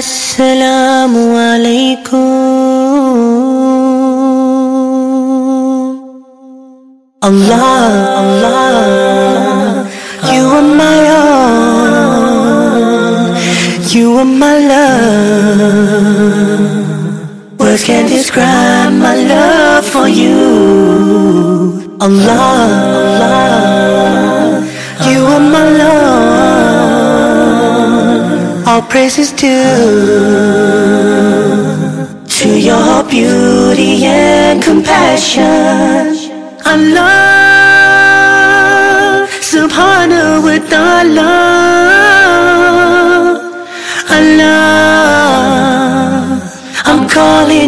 Assalamu alaikum. Allah, Allah, you are my all, you are my love. Words can't describe my love for you. Allah, Allah, all praises due to your beauty and compassion. Allah, subhanahu wa ta'ala. Allah, I'm calling.